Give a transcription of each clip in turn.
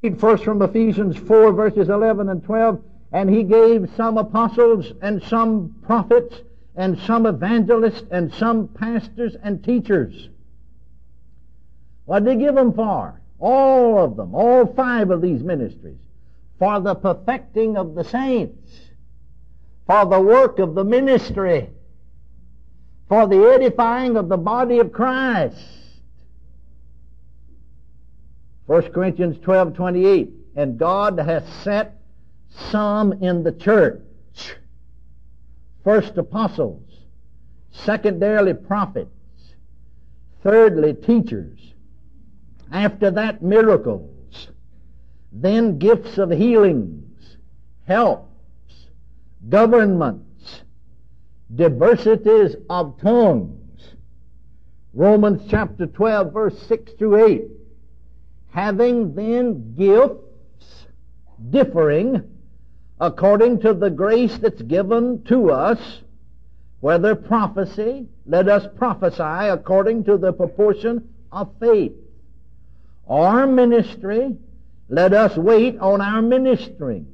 Read first from Ephesians 4 verses 11 and 12. And he gave some apostles and some prophets and some evangelists and some pastors and teachers. What did he give them for? All of them, all five of these ministries. For the perfecting of the saints. For the work of the ministry. For the edifying of the body of Christ 1 Corinthians 12, 28. And God has set some in the church. First apostles. Secondarily prophets. Thirdly teachers. After that miracles. Then gifts of healings. Helps. Governments. Diversities of tongues. Romans chapter 12 verse 6 through 8 having then gifts differing according to the grace that's given to us, whether prophecy, let us prophesy according to the proportion of faith. Or ministry, let us wait on our ministering.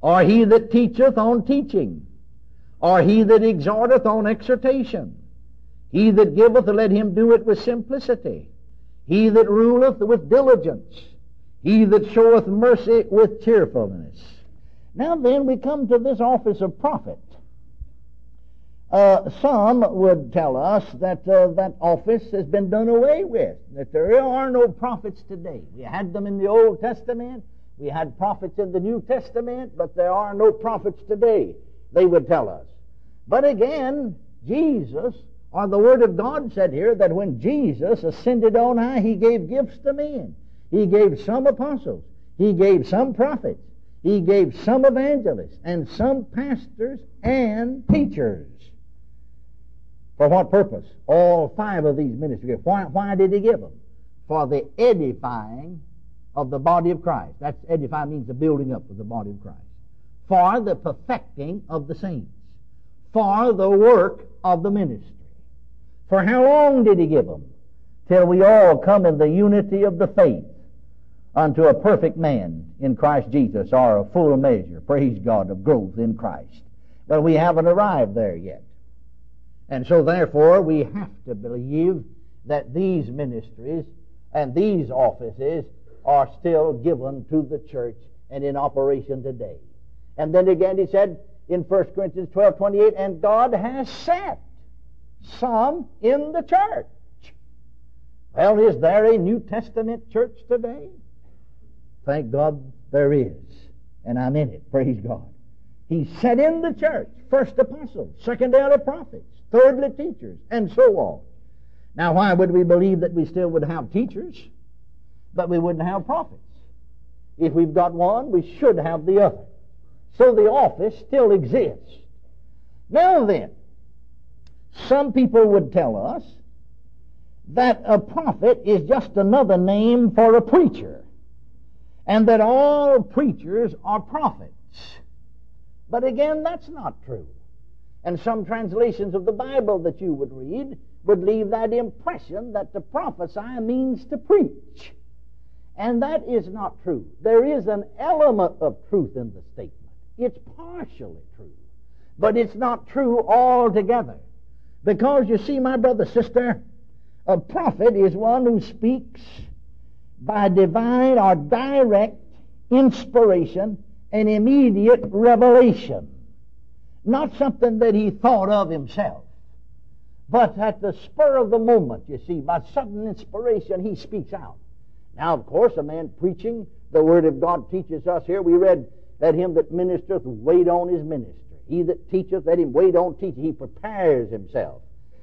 Or he that teacheth on teaching. Or he that exhorteth on exhortation. He that giveth, let him do it with simplicity. He that ruleth with diligence. He that showeth mercy with cheerfulness. Now then, we come to this office of prophet. Uh, some would tell us that uh, that office has been done away with, that there are no prophets today. We had them in the Old Testament, we had prophets in the New Testament, but there are no prophets today, they would tell us. But again, Jesus or the Word of God said here that when Jesus ascended on high, He gave gifts to men. He gave some apostles. He gave some prophets. He gave some evangelists and some pastors and teachers. For what purpose? All five of these ministries. Why, why did He give them? For the edifying of the body of Christ. That's edify means the building up of the body of Christ. For the perfecting of the saints. For the work of the ministry. For how long did he give them? Till we all come in the unity of the faith unto a perfect man in Christ Jesus, or a full measure, praise God, of growth in Christ. But we haven't arrived there yet. And so therefore we have to believe that these ministries and these offices are still given to the church and in operation today. And then again he said in 1 Corinthians 12, 28, and God has set some in the church. Well, is there a New Testament church today? Thank God there is. And I'm in it. Praise God. He set in the church first apostles, secondarily prophets, thirdly teachers, and so on. Now, why would we believe that we still would have teachers, but we wouldn't have prophets? If we've got one, we should have the other. So the office still exists. Now then, some people would tell us that a prophet is just another name for a preacher, and that all preachers are prophets. But again, that's not true. And some translations of the Bible that you would read would leave that impression that to prophesy means to preach. And that is not true. There is an element of truth in the statement. It's partially true, but it's not true altogether. Because you see, my brother, sister, a prophet is one who speaks by divine or direct inspiration and immediate revelation. Not something that he thought of himself, but at the spur of the moment, you see, by sudden inspiration, he speaks out. Now, of course, a man preaching the Word of God teaches us here. We read, that him that ministereth wait on his ministry. He that teacheth, let him wait on teaching. He prepares himself.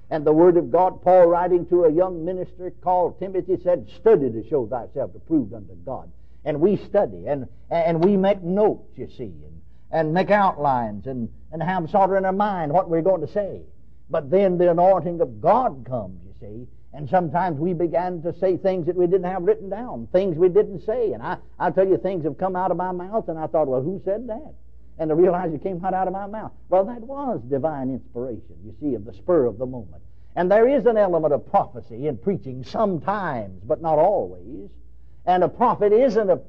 And the Word of God, Paul writing to a young minister called Timothy said, Study to show thyself approved unto God. And we study and, and we make notes, you see, and, and make outlines and, and have sort of in our mind what we're going to say. But then the anointing of God comes, you see, and sometimes we began to say things that we didn't have written down, things we didn't say. And I, I tell you, things have come out of my mouth, and I thought, well, who said that? And to realize it came right out of my mouth. Well, that was divine inspiration, you see, of the spur of the moment. And there is an element of prophecy in preaching sometimes, but not always. And a prophet isn't a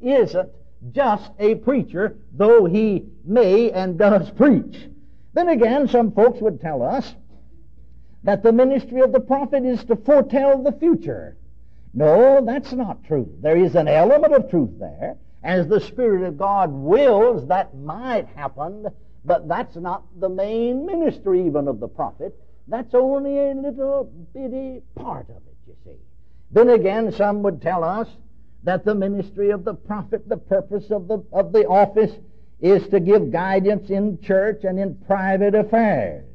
isn't just a preacher, though he may and does preach. Then again, some folks would tell us that the ministry of the prophet is to foretell the future. No, that's not true. There is an element of truth there. As the Spirit of God wills, that might happen, but that's not the main ministry even of the prophet. That's only a little bitty part of it, you see. Then again, some would tell us that the ministry of the prophet, the purpose of the, of the office, is to give guidance in church and in private affairs.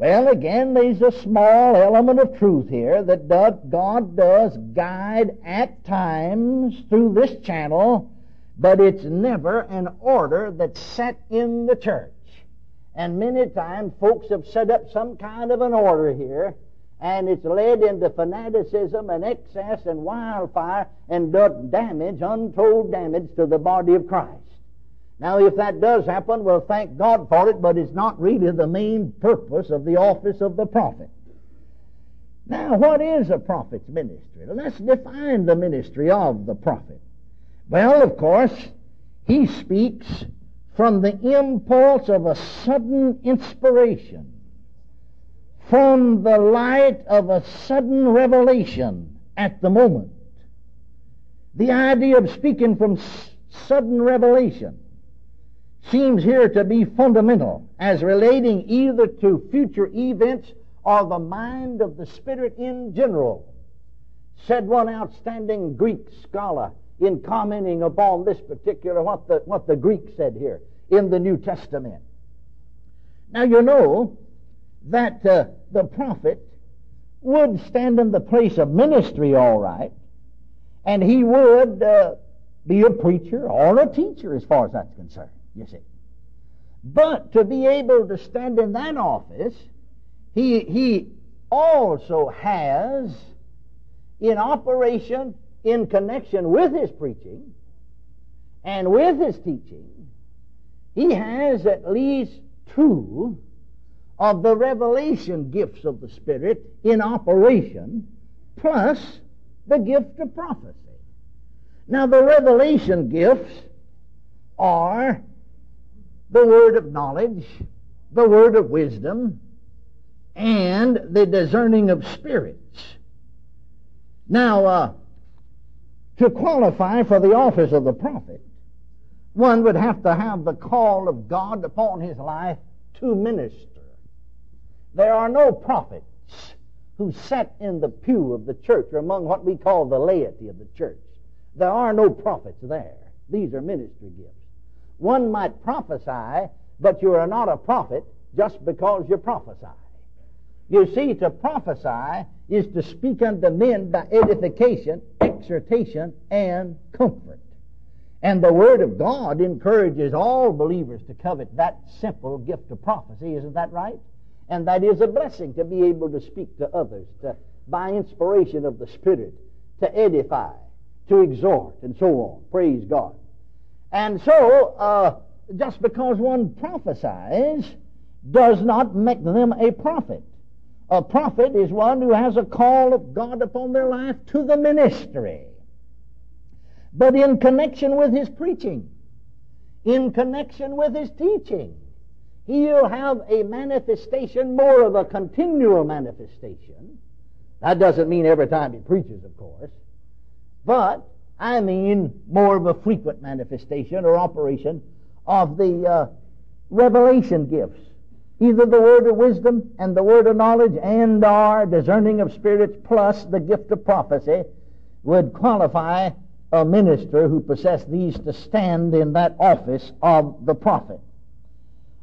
Well, again, there's a small element of truth here that God does guide at times through this channel, but it's never an order that's set in the church. And many times folks have set up some kind of an order here, and it's led into fanaticism and excess and wildfire and done damage, untold damage to the body of Christ. Now, if that does happen, we'll thank God for it, but it's not really the main purpose of the office of the prophet. Now, what is a prophet's ministry? Let's define the ministry of the prophet. Well, of course, he speaks from the impulse of a sudden inspiration, from the light of a sudden revelation at the moment. The idea of speaking from sudden revelation seems here to be fundamental as relating either to future events or the mind of the Spirit in general. Said one outstanding Greek scholar in commenting upon this particular, what the, what the Greek said here in the New Testament. Now you know that uh, the prophet would stand in the place of ministry all right, and he would uh, be a preacher or a teacher as far as that's concerned, you see. But to be able to stand in that office, he, he also has in operation, in connection with his preaching and with his teaching, he has at least two of the revelation gifts of the Spirit in operation, plus the gift of prophecy. Now, the revelation gifts are the word of knowledge, the word of wisdom, and the discerning of spirits. Now, uh, to qualify for the office of the prophet, one would have to have the call of God upon his life to minister. There are no prophets who sat in the pew of the church or among what we call the laity of the church. There are no prophets there. These are ministry gifts. One might prophesy, but you are not a prophet just because you prophesy. You see, to prophesy is to speak unto men by edification, exhortation, and comfort. And the Word of God encourages all believers to covet that simple gift of prophecy. Isn't that right? And that is a blessing to be able to speak to others, to, by inspiration of the Spirit, to edify, to exhort, and so on. Praise God. And so, uh, just because one prophesies does not make them a prophet. A prophet is one who has a call of God upon their life to the ministry but in connection with his preaching, in connection with his teaching. He'll have a manifestation, more of a continual manifestation. That doesn't mean every time he preaches, of course, but I mean more of a frequent manifestation or operation of the uh, revelation gifts. Either the word of wisdom and the word of knowledge and our discerning of spirits plus the gift of prophecy would qualify a minister who possessed these to stand in that office of the prophet.